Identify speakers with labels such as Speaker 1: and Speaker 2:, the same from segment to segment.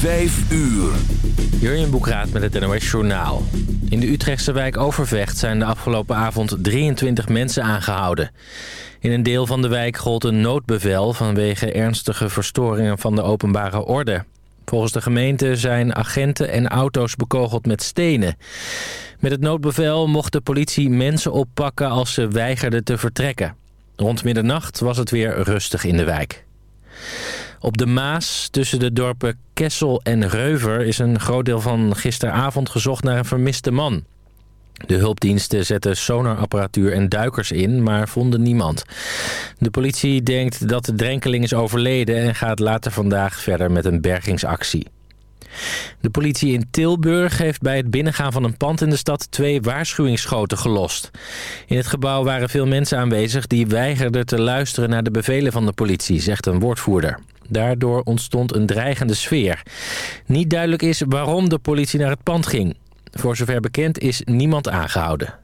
Speaker 1: Vijf uur.
Speaker 2: Jurjen Boekraat met het NOS Journaal. In de Utrechtse wijk Overvecht zijn de afgelopen avond 23 mensen aangehouden. In een deel van de wijk gold een noodbevel vanwege ernstige verstoringen van de openbare orde. Volgens de gemeente zijn agenten en auto's bekogeld met stenen. Met het noodbevel mocht de politie mensen oppakken als ze weigerden te vertrekken. Rond middernacht was het weer rustig in de wijk. Op de Maas, tussen de dorpen Kessel en Reuver... is een groot deel van gisteravond gezocht naar een vermiste man. De hulpdiensten zetten sonarapparatuur en duikers in, maar vonden niemand. De politie denkt dat de drenkeling is overleden... en gaat later vandaag verder met een bergingsactie. De politie in Tilburg heeft bij het binnengaan van een pand in de stad twee waarschuwingsschoten gelost. In het gebouw waren veel mensen aanwezig die weigerden te luisteren naar de bevelen van de politie, zegt een woordvoerder. Daardoor ontstond een dreigende sfeer. Niet duidelijk is waarom de politie naar het pand ging. Voor zover bekend is niemand aangehouden.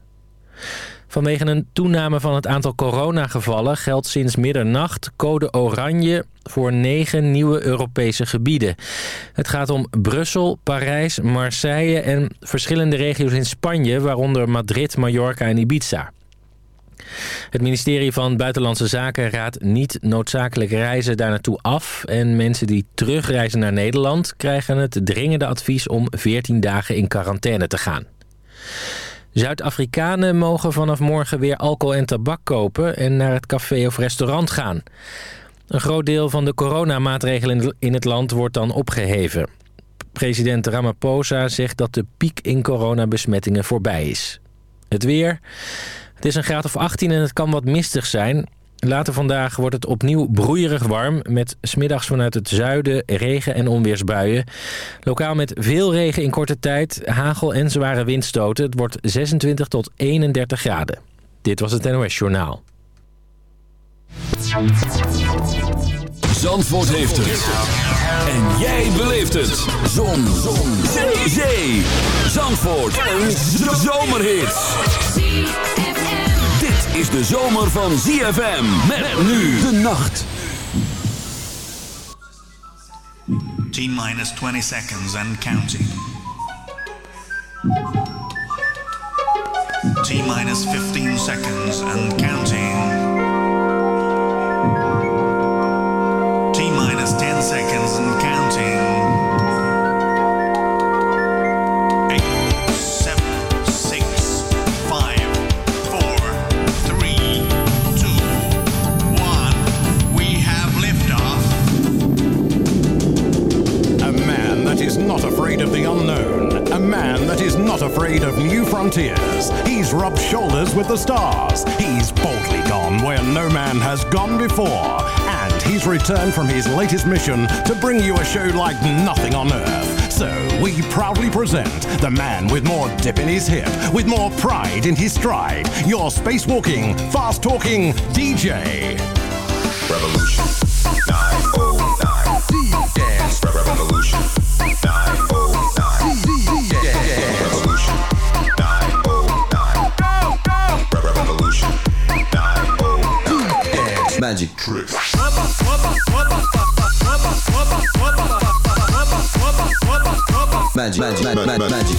Speaker 2: Vanwege een toename van het aantal coronagevallen geldt sinds middernacht code oranje voor negen nieuwe Europese gebieden. Het gaat om Brussel, Parijs, Marseille en verschillende regio's in Spanje, waaronder Madrid, Mallorca en Ibiza. Het ministerie van Buitenlandse Zaken raadt niet noodzakelijk reizen daar naartoe af... en mensen die terugreizen naar Nederland krijgen het dringende advies om 14 dagen in quarantaine te gaan. Zuid-Afrikanen mogen vanaf morgen weer alcohol en tabak kopen en naar het café of restaurant gaan. Een groot deel van de coronamaatregelen in het land wordt dan opgeheven. President Ramaphosa zegt dat de piek in coronabesmettingen voorbij is. Het weer. Het is een graad of 18 en het kan wat mistig zijn. Later vandaag wordt het opnieuw broeierig warm... met smiddags vanuit het zuiden regen- en onweersbuien. Lokaal met veel regen in korte tijd, hagel en zware windstoten. Het wordt 26 tot 31 graden. Dit was het NOS Journaal.
Speaker 1: Zandvoort heeft het. En jij beleeft het. Zon. Zon. Zee. Zandvoort. Een zomerhit. Is de zomer van ZFM. Met nu de nacht.
Speaker 3: T minus 20 seconds and counting. T minus 15 seconds and counting. T minus 10 seconds and counting.
Speaker 4: Afraid of new frontiers. He's rubbed shoulders with the stars. He's boldly gone where no man has gone before. And he's returned from his latest mission to bring you a show like nothing on earth. So we proudly present the man with more dip in his hip, with more pride in his stride. Your spacewalking, fast talking DJ.
Speaker 5: Revolution 909. Dance Revolution 909. Magic Tricks. Magic, magic, magic, magic, magic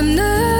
Speaker 6: another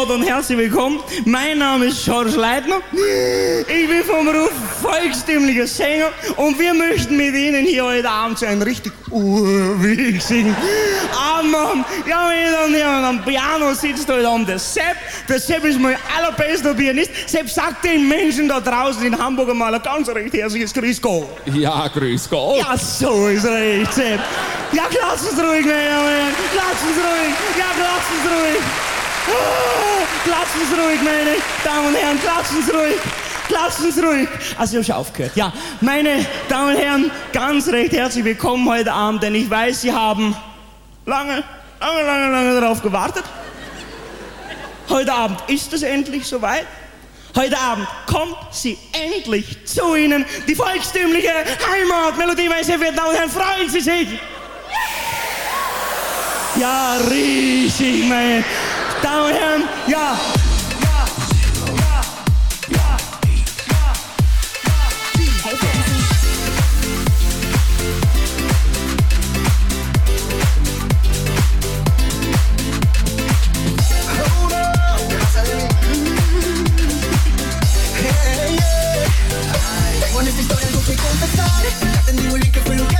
Speaker 7: Gott und herzlich willkommen. Mein Name ist George Leitner. Ich bin vom Beruf volkstümlicher Sänger und wir möchten mit Ihnen hier heute Abend so einen richtig urwichsigen Abend machen. Ja, meine Damen und Herren, am Piano sitzt heute Abend der Sepp. Der Sepp ist mein allerbester Pianist. Sepp, sagt den Menschen da draußen in Hamburg mal ein ganz recht herzliches Grüß Gott.
Speaker 8: Ja, grüß Gott.
Speaker 7: Ja, so ist recht, Sepp. Ja, klatschen Sie ruhig, meine Damen und Herren. Klatschen Sie ruhig. Ja, klatschen Sie ruhig. Klatschen Sie ruhig, meine Damen und Herren. Klatschen Sie ruhig. Klatschen Sie ruhig. Also, ich habe schon aufgehört. Ja, meine Damen und Herren, ganz recht herzlich willkommen heute Abend, denn ich weiß, Sie haben lange, lange, lange, lange darauf gewartet. Heute Abend ist es endlich soweit. Heute Abend kommt sie endlich zu Ihnen, die volkstümliche Heimatmelodie, meine sehr verehrten Damen und Herren. Freuen Sie sich! Ja, riesig, meine Damen und yeah.
Speaker 9: Tengo esta historia algo que Ya qué fue lo que